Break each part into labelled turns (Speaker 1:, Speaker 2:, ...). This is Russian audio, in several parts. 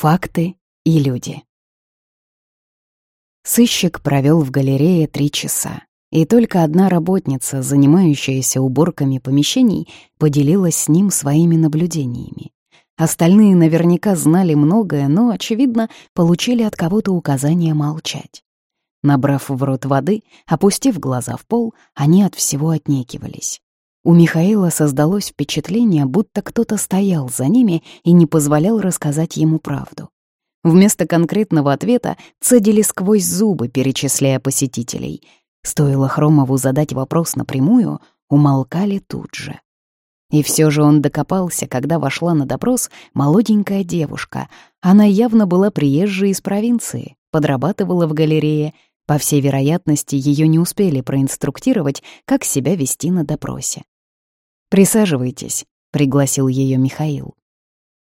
Speaker 1: Факты и люди. Сыщик провел в галерее три часа, и только одна работница, занимающаяся уборками помещений, поделилась с ним своими наблюдениями. Остальные наверняка знали многое, но, очевидно, получили от кого-то указание молчать. Набрав в рот воды, опустив глаза в пол, они от всего отнекивались. У Михаила создалось впечатление, будто кто-то стоял за ними и не позволял рассказать ему правду. Вместо конкретного ответа цедили сквозь зубы, перечисляя посетителей. Стоило Хромову задать вопрос напрямую, умолкали тут же. И все же он докопался, когда вошла на допрос молоденькая девушка. Она явно была приезжей из провинции, подрабатывала в галерее. По всей вероятности, ее не успели проинструктировать, как себя вести на допросе. «Присаживайтесь», — пригласил ее Михаил.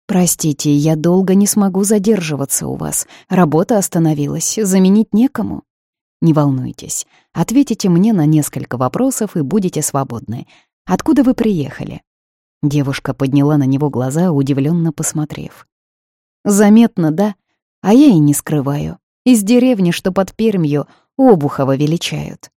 Speaker 1: «Простите, я долго не смогу задерживаться у вас. Работа остановилась, заменить некому». «Не волнуйтесь. Ответите мне на несколько вопросов и будете свободны. Откуда вы приехали?» Девушка подняла на него глаза, удивленно посмотрев. «Заметно, да? А я и не скрываю. Из деревни, что под Пермью, Обухова величают.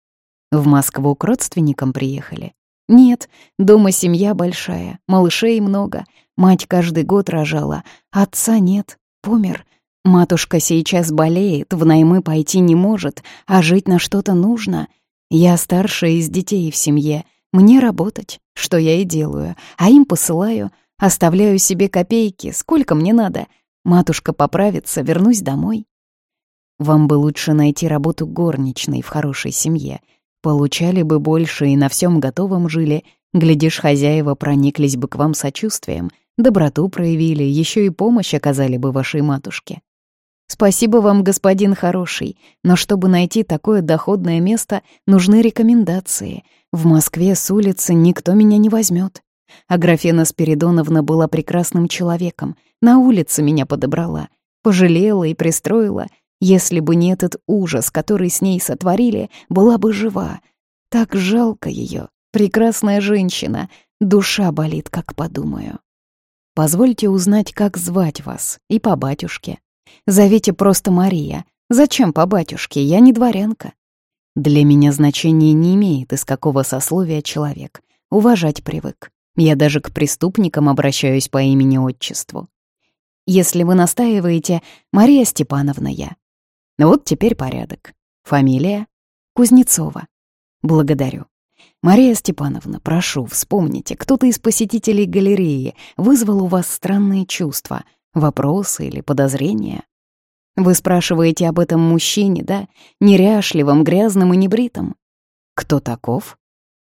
Speaker 1: В Москву к родственникам приехали? Нет, дома семья большая, малышей много. Мать каждый год рожала, отца нет, помер. Матушка сейчас болеет, в наймы пойти не может, а жить на что-то нужно. Я старшая из детей в семье, мне работать, что я и делаю, а им посылаю, оставляю себе копейки, сколько мне надо. Матушка поправится, вернусь домой. Вам бы лучше найти работу горничной в хорошей семье. Получали бы больше и на всем готовом жили. Глядишь, хозяева прониклись бы к вам сочувствием, доброту проявили, еще и помощь оказали бы вашей матушке. Спасибо вам, господин хороший, но чтобы найти такое доходное место, нужны рекомендации — в Москве с улицы никто меня не возьмет. А графена Спиридоновна была прекрасным человеком. На улице меня подобрала. Пожалела и пристроила. Если бы не этот ужас, который с ней сотворили, была бы жива. Так жалко ее. Прекрасная женщина. Душа болит, как подумаю. Позвольте узнать, как звать вас. И по батюшке. Зовите просто Мария. Зачем по батюшке? Я не дворянка. Для меня значения не имеет, из какого сословия человек. Уважать привык. Я даже к преступникам обращаюсь по имени-отчеству. Если вы настаиваете, Мария Степановна я. Вот теперь порядок. Фамилия? Кузнецова. Благодарю. Мария Степановна, прошу, вспомните, кто-то из посетителей галереи вызвал у вас странные чувства, вопросы или подозрения? Вы спрашиваете об этом мужчине, да? Неряшливом, грязном и небритом. Кто таков?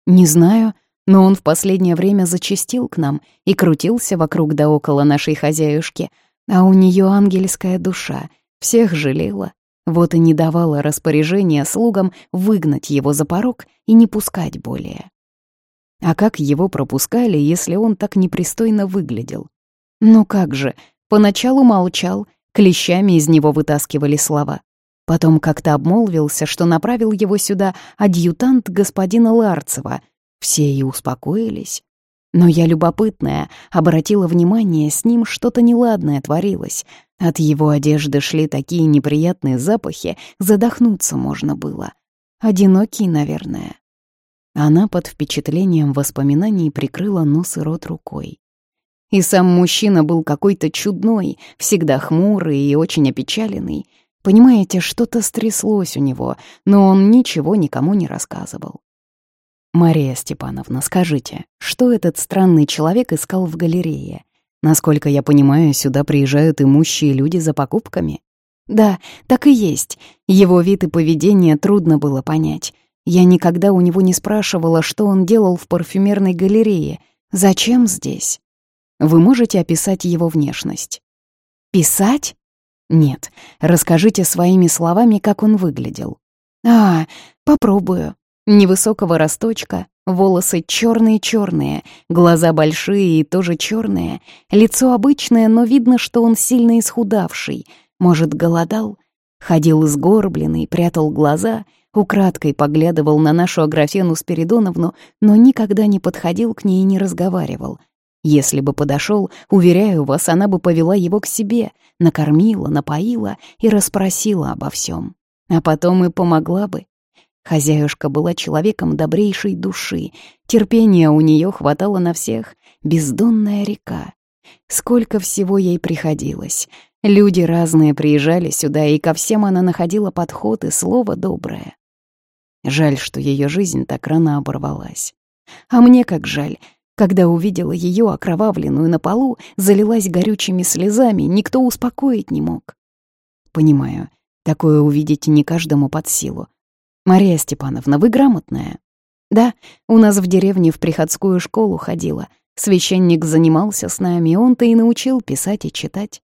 Speaker 1: Не знаю, но он в последнее время зачастил к нам и крутился вокруг да около нашей хозяюшки, а у нее ангельская душа, всех жалела. Вот и не давала распоряжения слугам выгнать его за порог и не пускать более. А как его пропускали, если он так непристойно выглядел? Ну как же, поначалу молчал — клещами из него вытаскивали слова. Потом как-то обмолвился, что направил его сюда адъютант господина Ларцева. Все и успокоились. Но я любопытная, обратила внимание, с ним что-то неладное творилось. От его одежды шли такие неприятные запахи, задохнуться можно было. Одинокий, наверное. Она под впечатлением воспоминаний прикрыла нос и рот рукой. И сам мужчина был какой-то чудной, всегда хмурый и очень опечаленный. Понимаете, что-то стряслось у него, но он ничего никому не рассказывал. «Мария Степановна, скажите, что этот странный человек искал в галерее? Насколько я понимаю, сюда приезжают имущие люди за покупками?» «Да, так и есть. Его вид и поведение трудно было понять. Я никогда у него не спрашивала, что он делал в парфюмерной галерее. Зачем здесь?» Вы можете описать его внешность? Писать? Нет. Расскажите своими словами, как он выглядел. А, попробую. Невысокого росточка, волосы черные-черные, глаза большие и тоже черные, лицо обычное, но видно, что он сильно исхудавший, может, голодал, ходил сгорбленный, прятал глаза, украдкой поглядывал на нашу Аграфену Спиридоновну, но никогда не подходил к ней и не разговаривал, Если бы подошел, уверяю вас, она бы повела его к себе, накормила, напоила и расспросила обо всем. А потом и помогла бы. Хозяюшка была человеком добрейшей души, терпения у нее хватало на всех, бездонная река. Сколько всего ей приходилось. Люди разные приезжали сюда, и ко всем она находила подход и слово доброе. Жаль, что ее жизнь так рано оборвалась. А мне как жаль, когда увидела ее окровавленную на полу, залилась горючими слезами, никто успокоить не мог. Понимаю, такое увидеть не каждому под силу. Мария Степановна, вы грамотная? Да, у нас в деревне в приходскую школу ходила. Священник занимался с нами, он-то и научил писать и читать.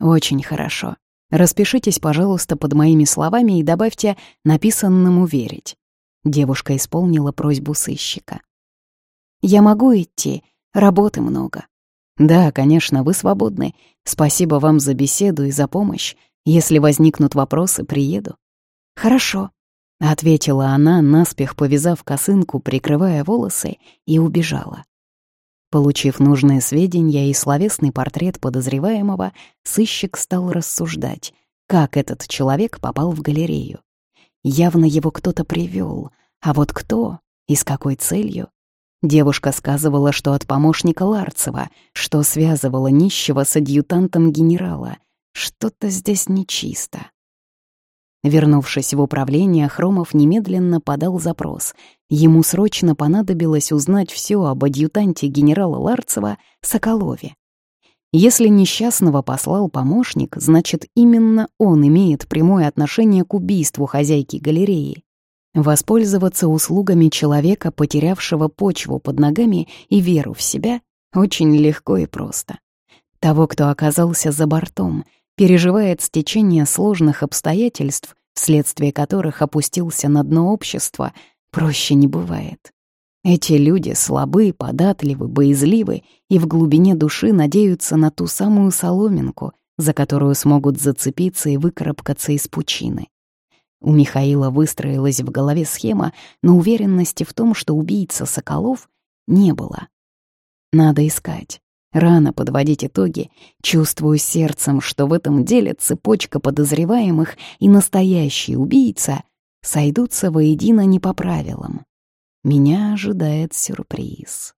Speaker 1: Очень хорошо. Распишитесь, пожалуйста, под моими словами и добавьте «написанному верить». Девушка исполнила просьбу сыщика. Я могу идти, работы много. Да, конечно, вы свободны. Спасибо вам за беседу и за помощь. Если возникнут вопросы, приеду. Хорошо, ответила она, наспех повязав косынку, прикрывая волосы, и убежала. Получив нужные сведения и словесный портрет подозреваемого, сыщик стал рассуждать, как этот человек попал в галерею. Явно его кто-то привел, а вот кто и с какой целью Девушка сказывала, что от помощника Ларцева, что связывала нищего с адъютантом генерала. Что-то здесь нечисто. Вернувшись в управление, Хромов немедленно подал запрос. Ему срочно понадобилось узнать все об адъютанте генерала Ларцева Соколове. Если несчастного послал помощник, значит, именно он имеет прямое отношение к убийству хозяйки галереи. Воспользоваться услугами человека, потерявшего почву под ногами и веру в себя, очень легко и просто. Того, кто оказался за бортом, переживает стечение сложных обстоятельств, вследствие которых опустился на дно общества, проще не бывает. Эти люди слабы, податливы, боязливы и в глубине души надеются на ту самую соломинку, за которую смогут зацепиться и выкарабкаться из пучины. У Михаила выстроилась в голове схема, но уверенности в том, что убийца Соколов, не было. Надо искать. Рано подводить итоги. Чувствую сердцем, что в этом деле цепочка подозреваемых и настоящий убийца сойдутся воедино не по правилам. Меня ожидает сюрприз.